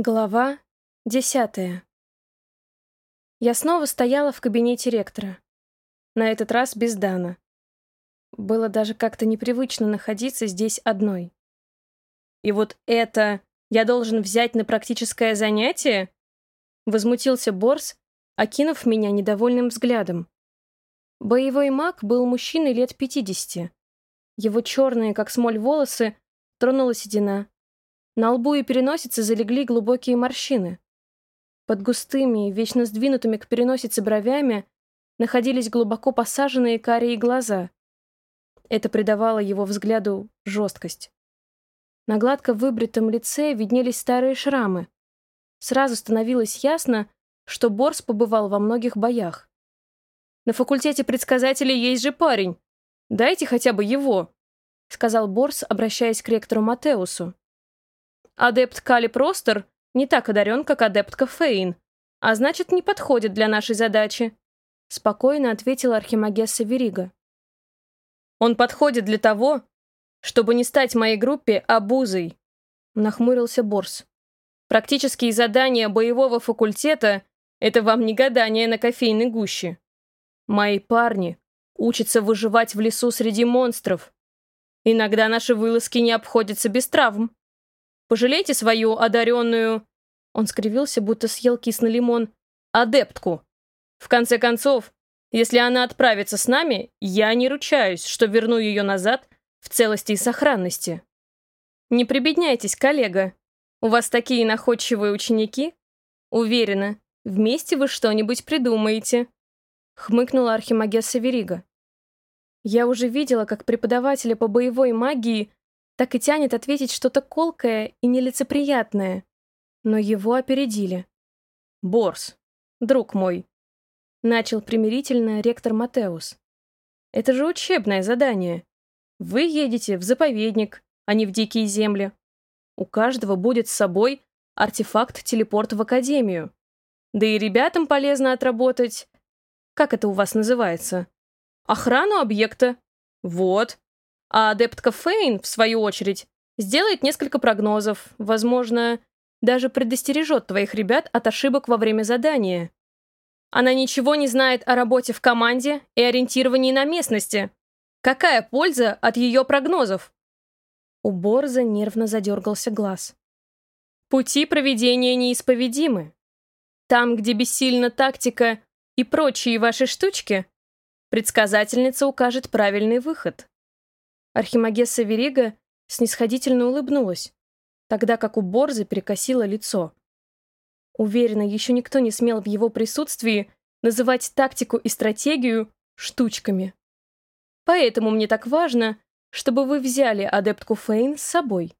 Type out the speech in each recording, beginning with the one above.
Глава десятая. Я снова стояла в кабинете ректора. На этот раз без Дана. Было даже как-то непривычно находиться здесь одной. «И вот это я должен взять на практическое занятие?» Возмутился Борс, окинув меня недовольным взглядом. Боевой маг был мужчиной лет пятидесяти. Его черные, как смоль, волосы тронула седина, на лбу и переносице залегли глубокие морщины. Под густыми, вечно сдвинутыми к переносице бровями находились глубоко посаженные карие глаза. Это придавало его взгляду жесткость. На гладко выбритом лице виднелись старые шрамы. Сразу становилось ясно, что Борс побывал во многих боях. «На факультете предсказателей есть же парень. Дайте хотя бы его», — сказал Борс, обращаясь к ректору Матеусу. Адепт Кали Простер не так одарен, как адептка Фейн, а значит, не подходит для нашей задачи», — спокойно ответила Архимагесса Верига. «Он подходит для того, чтобы не стать моей группе обузой», — нахмурился Борс. «Практические задания боевого факультета — это вам не гадание на кофейной гуще. Мои парни учатся выживать в лесу среди монстров. Иногда наши вылазки не обходятся без травм. Пожалейте свою одаренную...» Он скривился, будто съел кислый лимон. «Адептку. В конце концов, если она отправится с нами, я не ручаюсь, что верну ее назад в целости и сохранности. Не прибедняйтесь, коллега. У вас такие находчивые ученики. Уверена, вместе вы что-нибудь придумаете», — хмыкнула Архимагесса Верига. Я уже видела, как преподаватели по боевой магии так и тянет ответить что-то колкое и нелицеприятное. Но его опередили. «Борс, друг мой», — начал примирительно ректор Матеус. «Это же учебное задание. Вы едете в заповедник, а не в дикие земли. У каждого будет с собой артефакт-телепорт в академию. Да и ребятам полезно отработать... Как это у вас называется? Охрану объекта. Вот. А адептка Фейн, в свою очередь, сделает несколько прогнозов, возможно, даже предостережет твоих ребят от ошибок во время задания. Она ничего не знает о работе в команде и ориентировании на местности. Какая польза от ее прогнозов? У Борза нервно задергался глаз. Пути проведения неисповедимы. Там, где бессильна тактика и прочие ваши штучки, предсказательница укажет правильный выход. Архимагесса Верига снисходительно улыбнулась, тогда как у Борзы перекосило лицо. Уверена, еще никто не смел в его присутствии называть тактику и стратегию штучками. Поэтому мне так важно, чтобы вы взяли адептку Фейн с собой.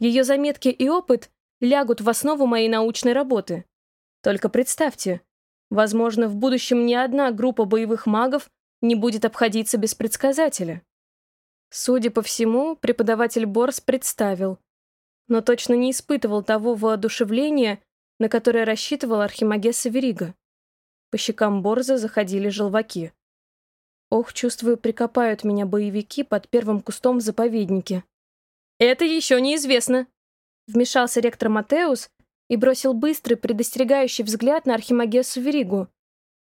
Ее заметки и опыт лягут в основу моей научной работы. Только представьте, возможно, в будущем ни одна группа боевых магов не будет обходиться без предсказателя. Судя по всему, преподаватель Борс представил, но точно не испытывал того воодушевления, на которое рассчитывал Архимагесса Верига. По щекам Борза заходили желваки. Ох, чувствую, прикопают меня боевики под первым кустом в заповеднике. «Это еще неизвестно!» Вмешался ректор Матеус и бросил быстрый, предостерегающий взгляд на Архимагессу Веригу.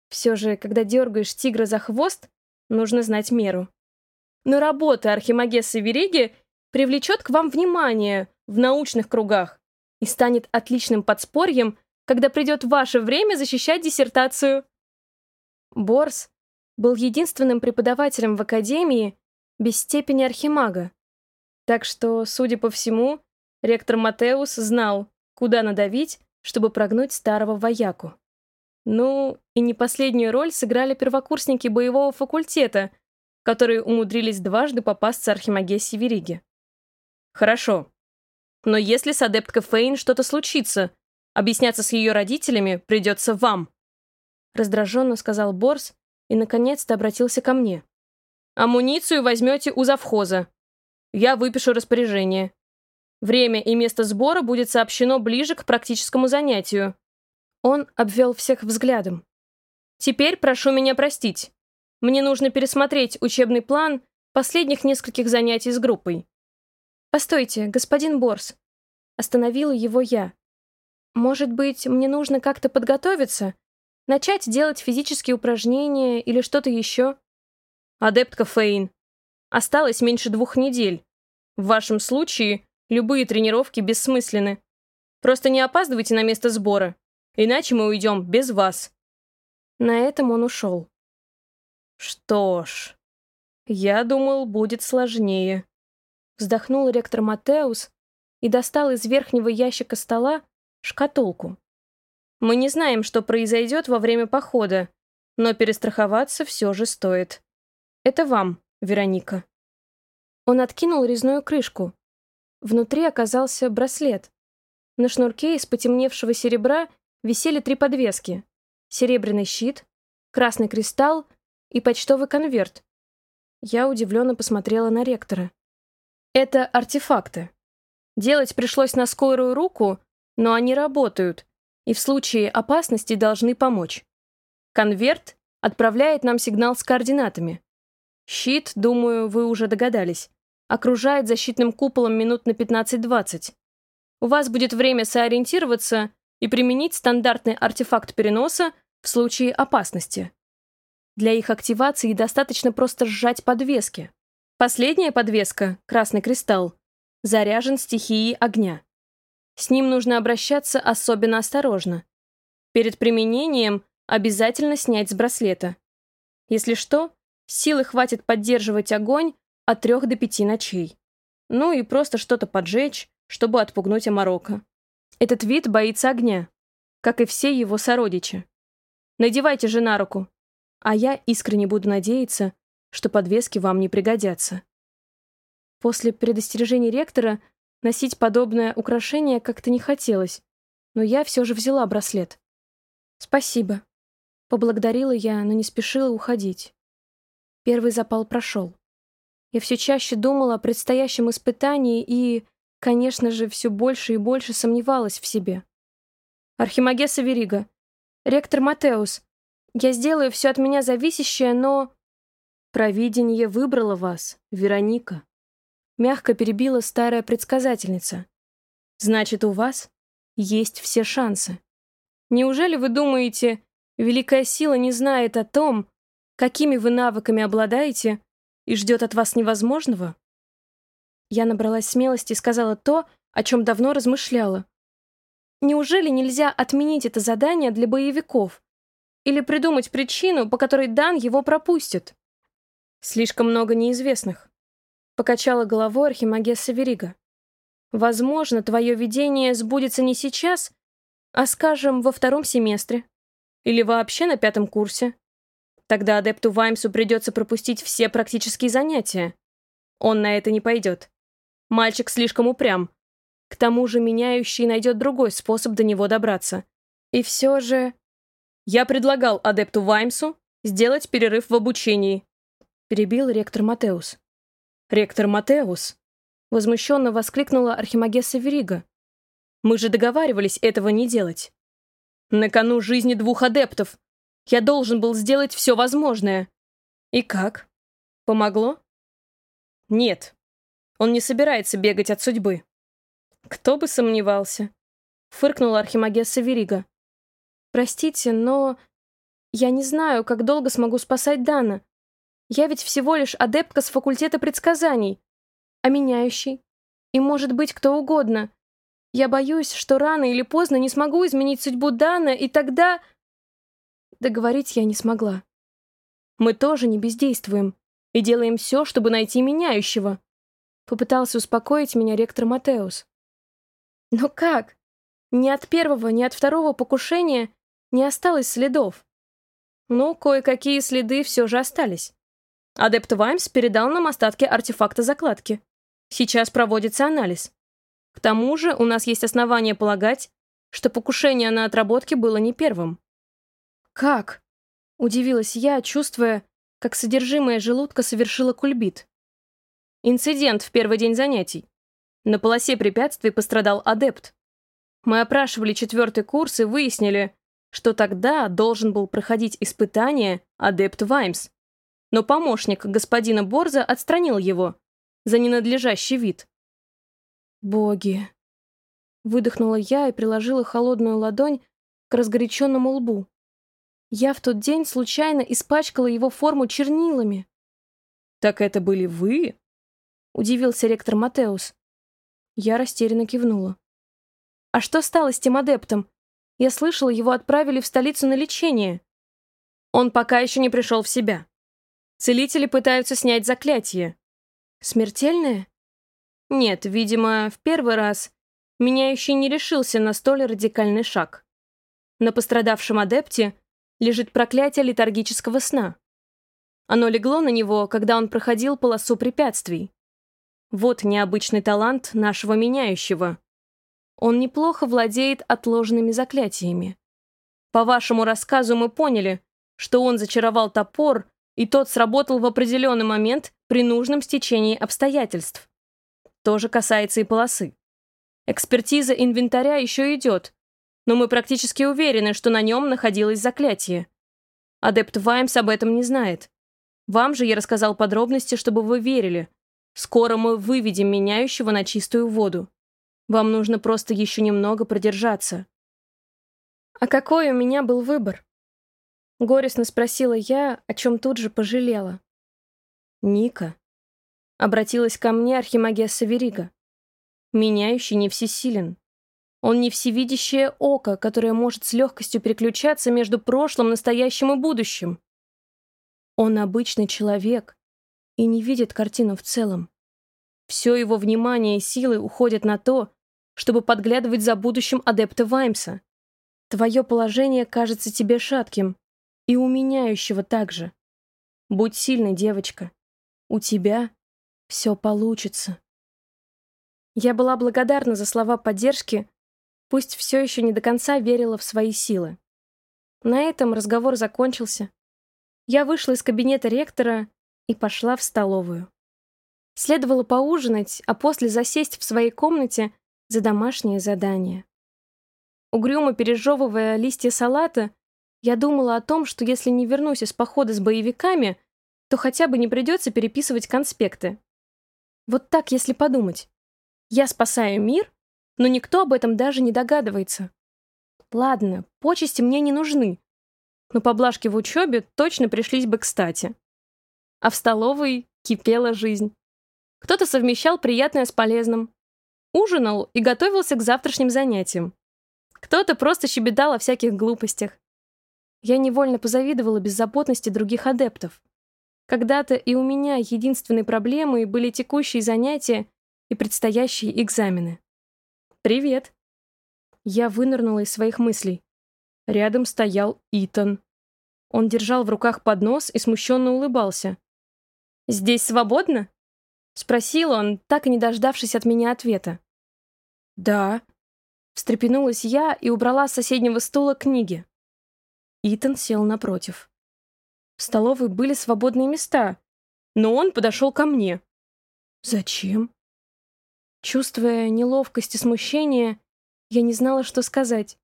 Все же, когда дергаешь тигра за хвост, нужно знать меру но работа Архимагессы Вериги привлечет к вам внимание в научных кругах и станет отличным подспорьем, когда придет ваше время защищать диссертацию. Борс был единственным преподавателем в Академии без степени архимага. Так что, судя по всему, ректор Матеус знал, куда надавить, чтобы прогнуть старого вояку. Ну, и не последнюю роль сыграли первокурсники боевого факультета, которые умудрились дважды попасться Архимагессе Вериге. Хорошо. Но если с адепткой Фейн что-то случится, объясняться с ее родителями придется вам. Раздраженно сказал Борс и, наконец-то, обратился ко мне. Амуницию возьмете у завхоза. Я выпишу распоряжение. Время и место сбора будет сообщено ближе к практическому занятию. Он обвел всех взглядом. Теперь прошу меня простить. Мне нужно пересмотреть учебный план последних нескольких занятий с группой. «Постойте, господин Борс!» Остановила его я. Может быть, мне нужно как-то подготовиться? Начать делать физические упражнения или что-то еще? Адептка Фейн. Осталось меньше двух недель. В вашем случае любые тренировки бессмысленны. Просто не опаздывайте на место сбора, иначе мы уйдем без вас. На этом он ушел. Что ж, я думал, будет сложнее. Вздохнул ректор Матеус и достал из верхнего ящика стола шкатулку. Мы не знаем, что произойдет во время похода, но перестраховаться все же стоит. Это вам, Вероника. Он откинул резную крышку. Внутри оказался браслет. На шнурке из потемневшего серебра висели три подвески. Серебряный щит, красный кристалл и почтовый конверт. Я удивленно посмотрела на ректора. Это артефакты. Делать пришлось на скорую руку, но они работают, и в случае опасности должны помочь. Конверт отправляет нам сигнал с координатами. Щит, думаю, вы уже догадались, окружает защитным куполом минут на 15-20. У вас будет время сориентироваться и применить стандартный артефакт переноса в случае опасности. Для их активации достаточно просто сжать подвески. Последняя подвеска, красный кристалл, заряжен стихией огня. С ним нужно обращаться особенно осторожно. Перед применением обязательно снять с браслета. Если что, силы хватит поддерживать огонь от трех до пяти ночей. Ну и просто что-то поджечь, чтобы отпугнуть Амарока. Этот вид боится огня, как и все его сородичи. Надевайте же на руку, а я искренне буду надеяться, что подвески вам не пригодятся. После предостережения ректора Носить подобное украшение как-то не хотелось, но я все же взяла браслет. «Спасибо», — поблагодарила я, но не спешила уходить. Первый запал прошел. Я все чаще думала о предстоящем испытании и, конечно же, все больше и больше сомневалась в себе. Архимагеса Верига, ректор Матеус, я сделаю все от меня зависящее, но... Провидение выбрало вас, Вероника мягко перебила старая предсказательница. «Значит, у вас есть все шансы. Неужели вы думаете, Великая Сила не знает о том, какими вы навыками обладаете и ждет от вас невозможного?» Я набралась смелости и сказала то, о чем давно размышляла. Неужели нельзя отменить это задание для боевиков? Или придумать причину, по которой Дан его пропустит? Слишком много неизвестных. Покачала головой Архимагесса Верига. Возможно, твое видение сбудется не сейчас, а, скажем, во втором семестре. Или вообще на пятом курсе. Тогда адепту Ваймсу придется пропустить все практические занятия. Он на это не пойдет. Мальчик слишком упрям. К тому же меняющий найдет другой способ до него добраться. И все же... Я предлагал адепту Ваймсу сделать перерыв в обучении. Перебил ректор Матеус. «Ректор Матеус!» — возмущенно воскликнула Архимагесса Верига. «Мы же договаривались этого не делать. На кону жизни двух адептов. Я должен был сделать все возможное. И как? Помогло?» «Нет. Он не собирается бегать от судьбы». «Кто бы сомневался?» — фыркнула Архимагесса Верига. «Простите, но я не знаю, как долго смогу спасать Дана. Я ведь всего лишь адептка с факультета предсказаний, а меняющий. И может быть кто угодно. Я боюсь, что рано или поздно не смогу изменить судьбу Дана, и тогда... Договорить я не смогла. Мы тоже не бездействуем и делаем все, чтобы найти меняющего. Попытался успокоить меня ректор Матеус. Но как? Ни от первого, ни от второго покушения не осталось следов. Ну, кое-какие следы все же остались. Адепт Ваймс передал нам остатки артефакта закладки. Сейчас проводится анализ. К тому же у нас есть основания полагать, что покушение на отработке было не первым. «Как?» — удивилась я, чувствуя, как содержимое желудка совершило кульбит. Инцидент в первый день занятий. На полосе препятствий пострадал адепт. Мы опрашивали четвертый курс и выяснили, что тогда должен был проходить испытание адепт Ваймс но помощник господина Борза отстранил его за ненадлежащий вид. Боги. Выдохнула я и приложила холодную ладонь к разгоряченному лбу. Я в тот день случайно испачкала его форму чернилами. «Так это были вы?» — удивился ректор Матеус. Я растерянно кивнула. «А что стало с тем адептом? Я слышала, его отправили в столицу на лечение». «Он пока еще не пришел в себя. Целители пытаются снять заклятие». «Смертельное?» «Нет, видимо, в первый раз меняющий не решился на столь радикальный шаг. На пострадавшем адепте лежит проклятие летаргического сна. Оно легло на него, когда он проходил полосу препятствий. Вот необычный талант нашего меняющего. Он неплохо владеет отложенными заклятиями. По вашему рассказу мы поняли, что он зачаровал топор, и тот сработал в определенный момент при нужном стечении обстоятельств. То же касается и полосы. Экспертиза инвентаря еще идет, но мы практически уверены, что на нем находилось заклятие. Адепт Ваймс об этом не знает. Вам же я рассказал подробности, чтобы вы верили. Скоро мы выведем меняющего на чистую воду. Вам нужно просто еще немного продержаться. А какой у меня был выбор? Горестно спросила я, о чем тут же пожалела. Ника. Обратилась ко мне архимагесса Верига. Меняющий не всесилен. Он не всевидящее око, которое может с легкостью переключаться между прошлым, настоящим и будущим. Он обычный человек и не видит картину в целом. Все его внимание и силы уходят на то, чтобы подглядывать за будущим адепта Ваймса. Твое положение кажется тебе шатким, и у также. Будь сильной, девочка. У тебя все получится. Я была благодарна за слова поддержки, пусть все еще не до конца верила в свои силы. На этом разговор закончился. Я вышла из кабинета ректора и пошла в столовую. Следовало поужинать, а после засесть в своей комнате за домашнее задание. Угрюмо пережевывая листья салата, я думала о том, что если не вернусь из похода с боевиками, то хотя бы не придется переписывать конспекты. Вот так, если подумать. Я спасаю мир, но никто об этом даже не догадывается. Ладно, почести мне не нужны, но поблажки в учебе точно пришлись бы кстати. А в столовой кипела жизнь. Кто-то совмещал приятное с полезным. Ужинал и готовился к завтрашним занятиям. Кто-то просто щебетал о всяких глупостях. Я невольно позавидовала беззаботности других адептов. Когда-то и у меня единственной проблемой были текущие занятия и предстоящие экзамены. «Привет!» Я вынырнула из своих мыслей. Рядом стоял Итан. Он держал в руках поднос и смущенно улыбался. «Здесь свободно?» — спросил он, так и не дождавшись от меня ответа. «Да», — встрепенулась я и убрала с соседнего стула книги. Итан сел напротив. В столовой были свободные места, но он подошел ко мне. «Зачем?» Чувствуя неловкость и смущение, я не знала, что сказать.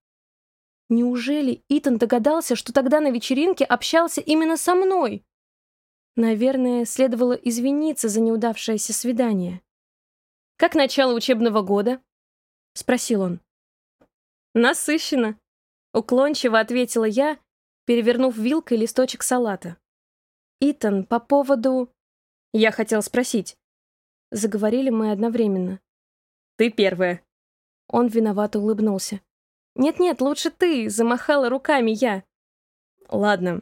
Неужели Итан догадался, что тогда на вечеринке общался именно со мной? Наверное, следовало извиниться за неудавшееся свидание. «Как начало учебного года?» — спросил он. «Насыщенно», — уклончиво ответила я, перевернув вилкой листочек салата. «Итан, по поводу...» Я хотел спросить. Заговорили мы одновременно. Ты первая». Он виновато улыбнулся. «Нет-нет, лучше ты», — замахала руками я. «Ладно.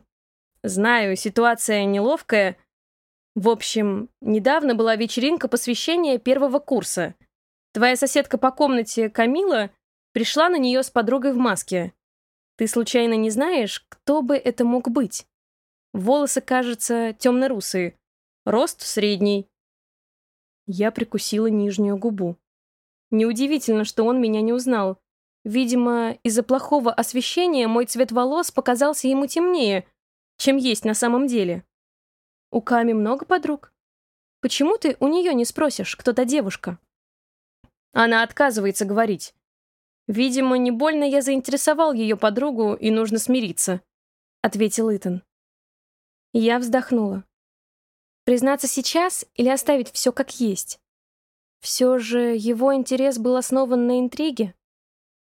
Знаю, ситуация неловкая. В общем, недавно была вечеринка посвящения первого курса. Твоя соседка по комнате, Камила, пришла на нее с подругой в маске. Ты случайно не знаешь, кто бы это мог быть? Волосы, кажется, темно-русые. Рост средний». Я прикусила нижнюю губу. Неудивительно, что он меня не узнал. Видимо, из-за плохого освещения мой цвет волос показался ему темнее, чем есть на самом деле. У Ками много подруг. Почему ты у нее не спросишь, кто та девушка? Она отказывается говорить. Видимо, не больно я заинтересовал ее подругу, и нужно смириться, ответил Итан. Я вздохнула. Признаться сейчас или оставить все как есть? Все же его интерес был основан на интриге.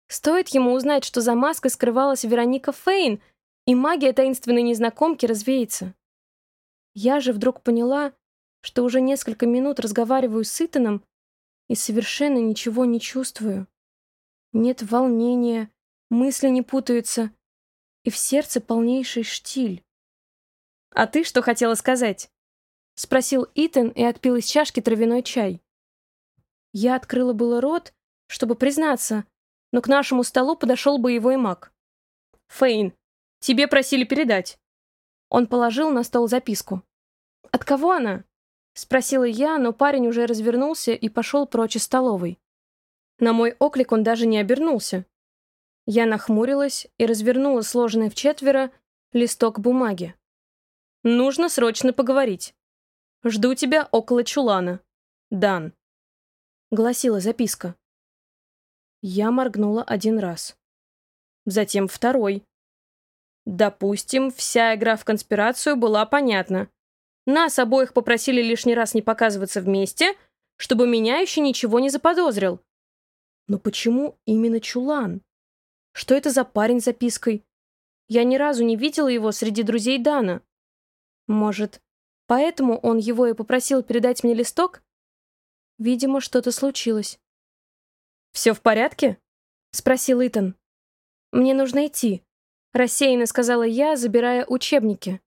Стоит ему узнать, что за маской скрывалась Вероника Фейн, и магия таинственной незнакомки развеется. Я же вдруг поняла, что уже несколько минут разговариваю с Итаном и совершенно ничего не чувствую. Нет волнения, мысли не путаются, и в сердце полнейший штиль. «А ты что хотела сказать?» — спросил Итан и отпил из чашки травяной чай. Я открыла было рот, чтобы признаться, но к нашему столу подошел боевой маг. «Фейн, тебе просили передать». Он положил на стол записку. «От кого она?» — спросила я, но парень уже развернулся и пошел прочь из столовой. На мой оклик он даже не обернулся. Я нахмурилась и развернула сложенный в четверо листок бумаги. «Нужно срочно поговорить. Жду тебя около чулана. Дан», — гласила записка. Я моргнула один раз. Затем второй. Допустим, вся игра в конспирацию была понятна. Нас обоих попросили лишний раз не показываться вместе, чтобы меня еще ничего не заподозрил. Но почему именно Чулан? Что это за парень с запиской? Я ни разу не видела его среди друзей Дана. Может, поэтому он его и попросил передать мне листок? Видимо, что-то случилось. «Все в порядке?» — спросил Итан. «Мне нужно идти», — рассеянно сказала я, забирая учебники.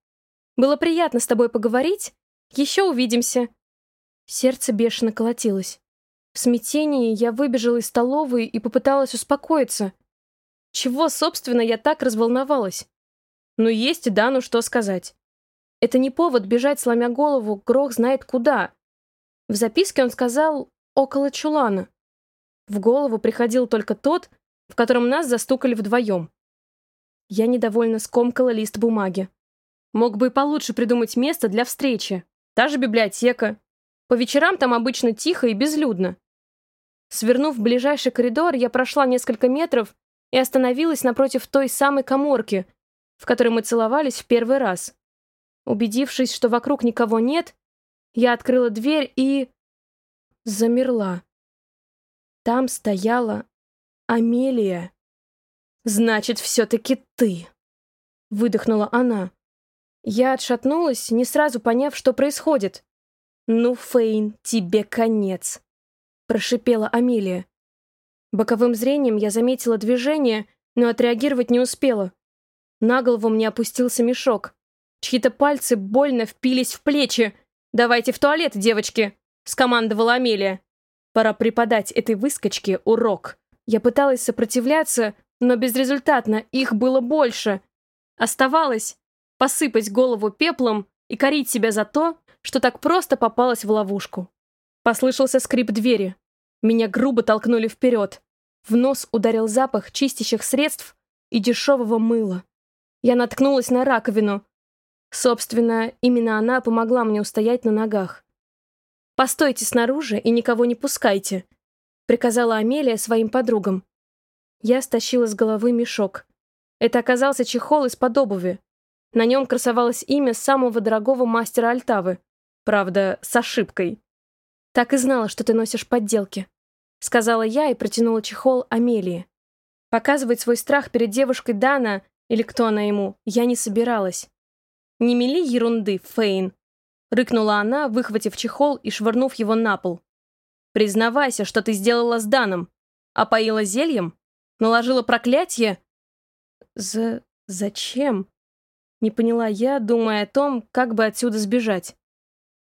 «Было приятно с тобой поговорить. Еще увидимся». Сердце бешено колотилось. В смятении я выбежала из столовой и попыталась успокоиться. Чего, собственно, я так разволновалась? Но есть Дану что сказать. Это не повод бежать, сломя голову, Грох знает куда. В записке он сказал «около чулана». В голову приходил только тот, в котором нас застукали вдвоем. Я недовольно скомкала лист бумаги. Мог бы и получше придумать место для встречи. Та же библиотека. По вечерам там обычно тихо и безлюдно. Свернув в ближайший коридор, я прошла несколько метров и остановилась напротив той самой коморки, в которой мы целовались в первый раз. Убедившись, что вокруг никого нет, я открыла дверь и... замерла. Там стояла Амелия. «Значит, все-таки ты!» — выдохнула она. Я отшатнулась, не сразу поняв, что происходит. «Ну, Фейн, тебе конец!» — прошипела Амелия. Боковым зрением я заметила движение, но отреагировать не успела. На голову мне опустился мешок. Чьи-то пальцы больно впились в плечи. «Давайте в туалет, девочки!» — скомандовала Амелия. Пора преподать этой выскочке урок. Я пыталась сопротивляться, но безрезультатно, их было больше. Оставалось посыпать голову пеплом и корить себя за то, что так просто попалась в ловушку. Послышался скрип двери. Меня грубо толкнули вперед. В нос ударил запах чистящих средств и дешевого мыла. Я наткнулась на раковину. Собственно, именно она помогла мне устоять на ногах. «Постойте снаружи и никого не пускайте», — приказала Амелия своим подругам. Я стащила с головы мешок. Это оказался чехол из-под обуви. На нем красовалось имя самого дорогого мастера Альтавы. Правда, с ошибкой. «Так и знала, что ты носишь подделки», — сказала я и протянула чехол Амелии. Показывать свой страх перед девушкой Дана, или кто она ему, я не собиралась. «Не мели ерунды, Фейн», Рыкнула она, выхватив чехол и швырнув его на пол. «Признавайся, что ты сделала с Даном. Опоила зельем? Наложила проклятие?» «За... зачем?» Не поняла я, думая о том, как бы отсюда сбежать.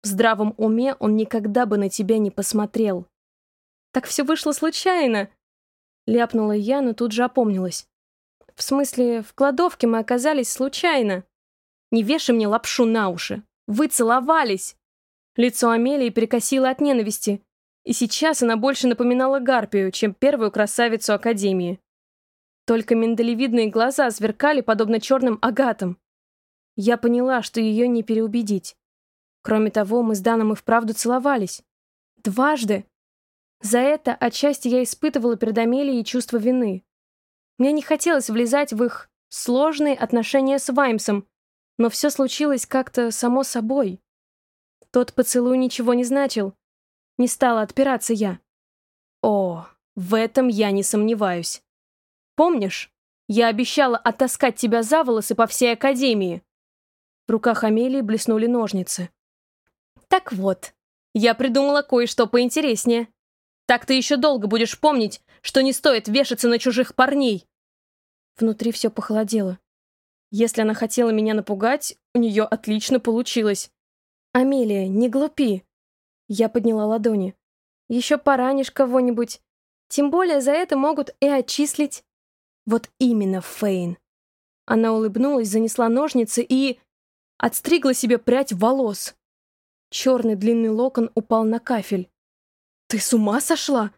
В здравом уме он никогда бы на тебя не посмотрел. «Так все вышло случайно!» Ляпнула я, но тут же опомнилась. «В смысле, в кладовке мы оказались случайно. Не вешай мне лапшу на уши. Вы целовались!» Лицо Амелии перекосило от ненависти, и сейчас она больше напоминала Гарпию, чем первую красавицу Академии. Только миндалевидные глаза сверкали, подобно черным агатам. Я поняла, что ее не переубедить. Кроме того, мы с Даном и вправду целовались. Дважды. За это отчасти я испытывала перед Амелией чувство вины. Мне не хотелось влезать в их сложные отношения с Ваймсом, но все случилось как-то само собой. Тот поцелуй ничего не значил. Не стала отпираться я. О, в этом я не сомневаюсь. помнишь? Я обещала оттаскать тебя за волосы по всей академии. В руках Амелии блеснули ножницы. Так вот, я придумала кое-что поинтереснее. Так ты еще долго будешь помнить, что не стоит вешаться на чужих парней. Внутри все похолодело. Если она хотела меня напугать, у нее отлично получилось. «Амелия, не глупи!» Я подняла ладони. «Еще поранишь кого-нибудь. Тем более за это могут и отчислить». «Вот именно, Фейн!» Она улыбнулась, занесла ножницы и... отстригла себе прядь волос. Черный длинный локон упал на кафель. «Ты с ума сошла?»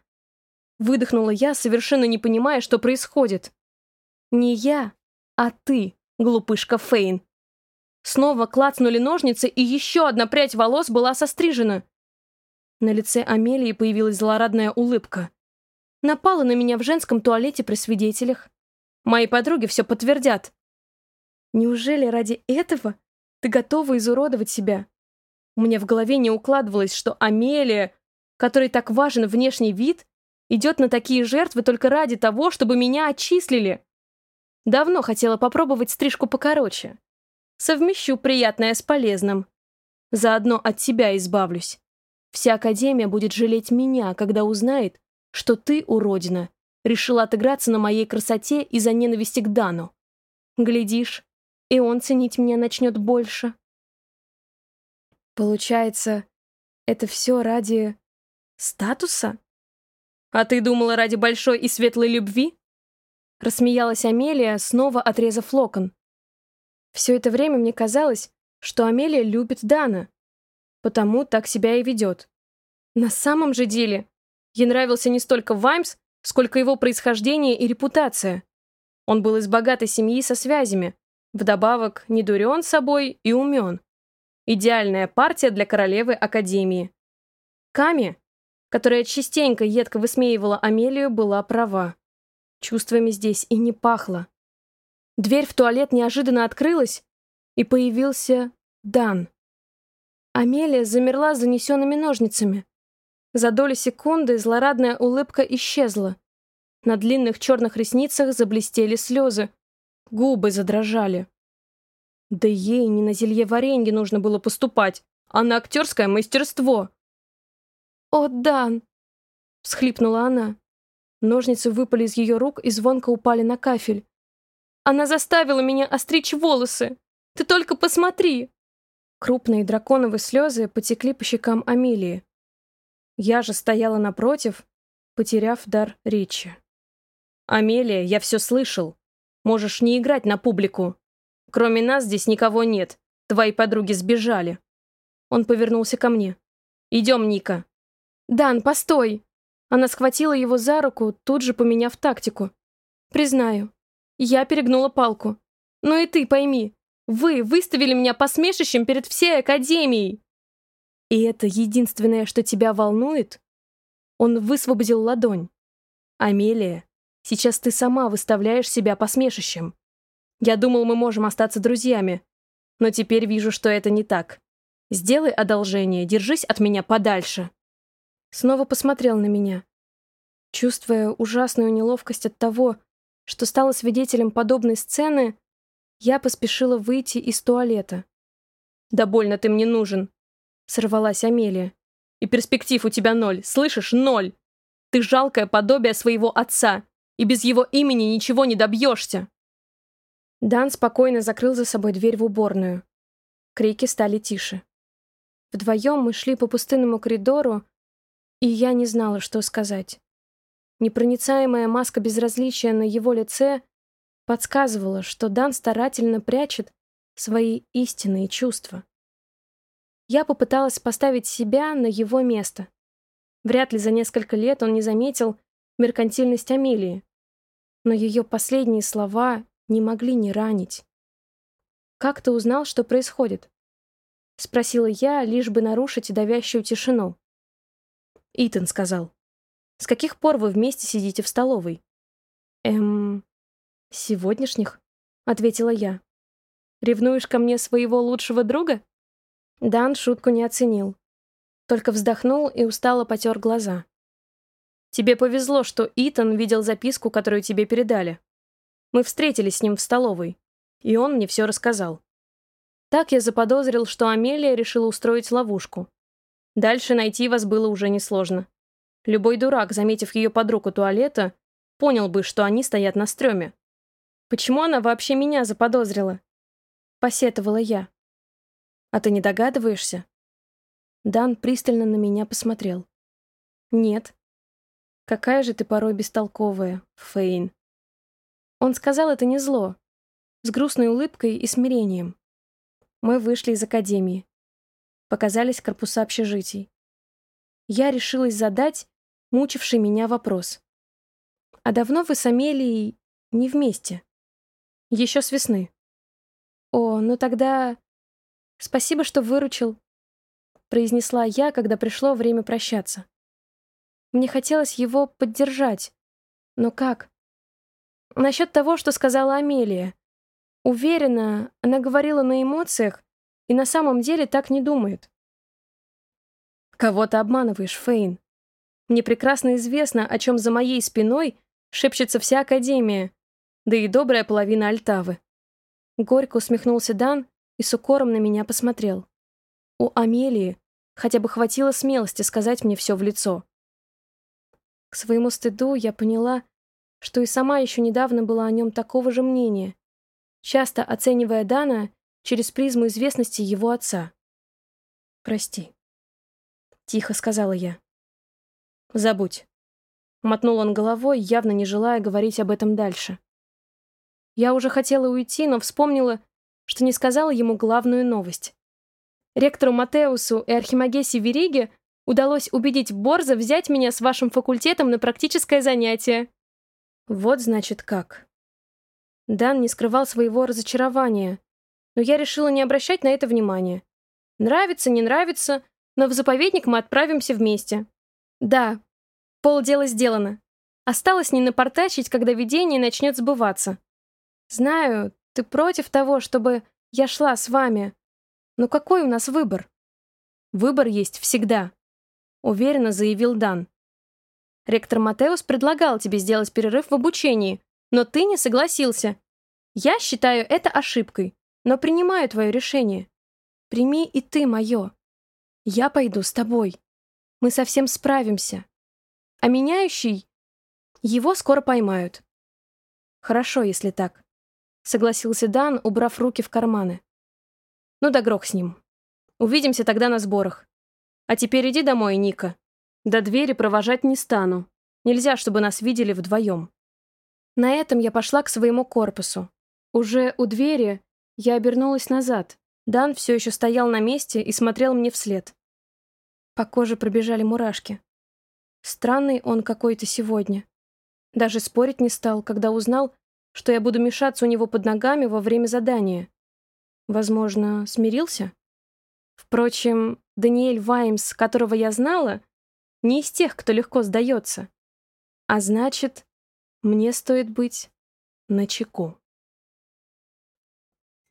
Выдохнула я, совершенно не понимая, что происходит. «Не я, а ты, глупышка Фейн». Снова клацнули ножницы, и еще одна прядь волос была сострижена. На лице Амелии появилась злорадная улыбка. Напала на меня в женском туалете при свидетелях. Мои подруги все подтвердят. Неужели ради этого ты готова изуродовать себя? Мне в голове не укладывалось, что Амелия, которой так важен внешний вид, идет на такие жертвы только ради того, чтобы меня отчислили. Давно хотела попробовать стрижку покороче. Совмещу приятное с полезным. Заодно от тебя избавлюсь. Вся Академия будет жалеть меня, когда узнает, что ты, уродина, решила отыграться на моей красоте из-за ненависти к Дану. Глядишь, и он ценить меня начнет больше. Получается, это все ради статуса? А ты думала ради большой и светлой любви? Рассмеялась Амелия, снова отрезав локон. Все это время мне казалось, что Амелия любит Дана, потому так себя и ведет. На самом же деле, ей нравился не столько Ваймс, сколько его происхождение и репутация. Он был из богатой семьи со связями, вдобавок не дурен собой и умен. Идеальная партия для королевы Академии. Ками, которая частенько едко высмеивала Амелию, была права. Чувствами здесь и не пахло. Дверь в туалет неожиданно открылась, и появился Дан. Амелия замерла с занесенными ножницами. За долю секунды злорадная улыбка исчезла. На длинных черных ресницах заблестели слезы. Губы задрожали. Да ей не на зелье варенье нужно было поступать, а на актерское мастерство. «О, Дан!» — всхлипнула она. Ножницы выпали из ее рук и звонко упали на кафель. «Она заставила меня остричь волосы! Ты только посмотри!» Крупные драконовые слезы потекли по щекам Амелии. Я же стояла напротив, потеряв дар речи. «Амелия, я все слышал. Можешь не играть на публику. Кроме нас здесь никого нет. Твои подруги сбежали». Он повернулся ко мне. «Идем, Ника». «Дан, постой!» Она схватила его за руку, тут же поменяв тактику. «Признаю, я перегнула палку. Но и ты пойми, вы выставили меня посмешищем перед всей Академией!» «И это единственное, что тебя волнует?» Он высвободил ладонь. «Амелия, сейчас ты сама выставляешь себя посмешищем. Я думал, мы можем остаться друзьями. Но теперь вижу, что это не так. Сделай одолжение, держись от меня подальше. Снова посмотрел на меня. Чувствуя ужасную неловкость от того, что стала свидетелем подобной сцены, я поспешила выйти из туалета. «Да больно ты мне нужен!» — сорвалась Амелия. «И перспектив у тебя ноль, слышишь, ноль! Ты жалкое подобие своего отца, и без его имени ничего не добьешься!» Дан спокойно закрыл за собой дверь в уборную. Крики стали тише. Вдвоем мы шли по пустынному коридору, и я не знала, что сказать. Непроницаемая маска безразличия на его лице подсказывала, что Дан старательно прячет свои истинные чувства. Я попыталась поставить себя на его место. Вряд ли за несколько лет он не заметил меркантильность Амелии. Но ее последние слова не могли не ранить. «Как ты узнал, что происходит?» — спросила я, лишь бы нарушить давящую тишину. Итан сказал. «С каких пор вы вместе сидите в столовой?» «Эм... сегодняшних?» — ответила я. «Ревнуешь ко мне своего лучшего друга?» Дан шутку не оценил. Только вздохнул и устало потер глаза. «Тебе повезло, что Итан видел записку, которую тебе передали. Мы встретились с ним в столовой, и он мне все рассказал. Так я заподозрил, что Амелия решила устроить ловушку. Дальше найти вас было уже несложно. Любой дурак, заметив ее подруг у туалета, понял бы, что они стоят на стреме. Почему она вообще меня заподозрила? Посетовала я. А ты не догадываешься? Дан пристально на меня посмотрел. Нет. Какая же ты порой бестолковая, Фейн. Он сказал это не зло, с грустной улыбкой и смирением. Мы вышли из академии. Показались корпуса общежитий. Я решилась задать мучивший меня вопрос. «А давно вы с Амелией не вместе?» «Еще с весны». «О, ну тогда...» «Спасибо, что выручил», — произнесла я, когда пришло время прощаться. Мне хотелось его поддержать. Но как? Насчет того, что сказала Амелия. Уверена, она говорила на эмоциях и на самом деле так не думает. Кого ты обманываешь, Фейн? Мне прекрасно известно, о чем за моей спиной шепчется вся Академия, да и добрая половина Альтавы. Горько усмехнулся Дан и с укором на меня посмотрел. У Амелии хотя бы хватило смелости сказать мне все в лицо. К своему стыду я поняла, что и сама еще недавно была о нем такого же мнения, часто оценивая Дана через призму известности его отца. «Прости», — тихо сказала я. «Забудь». Мотнул он головой, явно не желая говорить об этом дальше. Я уже хотела уйти, но вспомнила, что не сказала ему главную новость. Ректору Матеусу и Архимагесе Вериге удалось убедить Борза взять меня с вашим факультетом на практическое занятие. Вот значит как. Дан не скрывал своего разочарования, но я решила не обращать на это внимания. Нравится, не нравится, но в заповедник мы отправимся вместе. Да, полдела сделано. Осталось не напортачить, когда видение начнет сбываться. Знаю, ты против того, чтобы я шла с вами. Но какой у нас выбор? Выбор есть всегда, уверенно заявил Дан. Ректор Матеус предлагал тебе сделать перерыв в обучении, но ты не согласился. Я считаю это ошибкой, но принимаю твое решение. Прими и ты мое. Я пойду с тобой. Мы совсем справимся. А меняющий... Его скоро поймают. Хорошо, если так. Согласился Дан, убрав руки в карманы. Ну да грох с ним. Увидимся тогда на сборах. А теперь иди домой, Ника. До двери провожать не стану. Нельзя, чтобы нас видели вдвоем. На этом я пошла к своему корпусу. Уже у двери я обернулась назад. Дан все еще стоял на месте и смотрел мне вслед. По коже пробежали мурашки. Странный он какой-то сегодня. Даже спорить не стал, когда узнал, что я буду мешаться у него под ногами во время задания. Возможно, смирился? Впрочем, Даниэль Ваймс, которого я знала, не из тех, кто легко сдается. А значит, мне стоит быть начеку.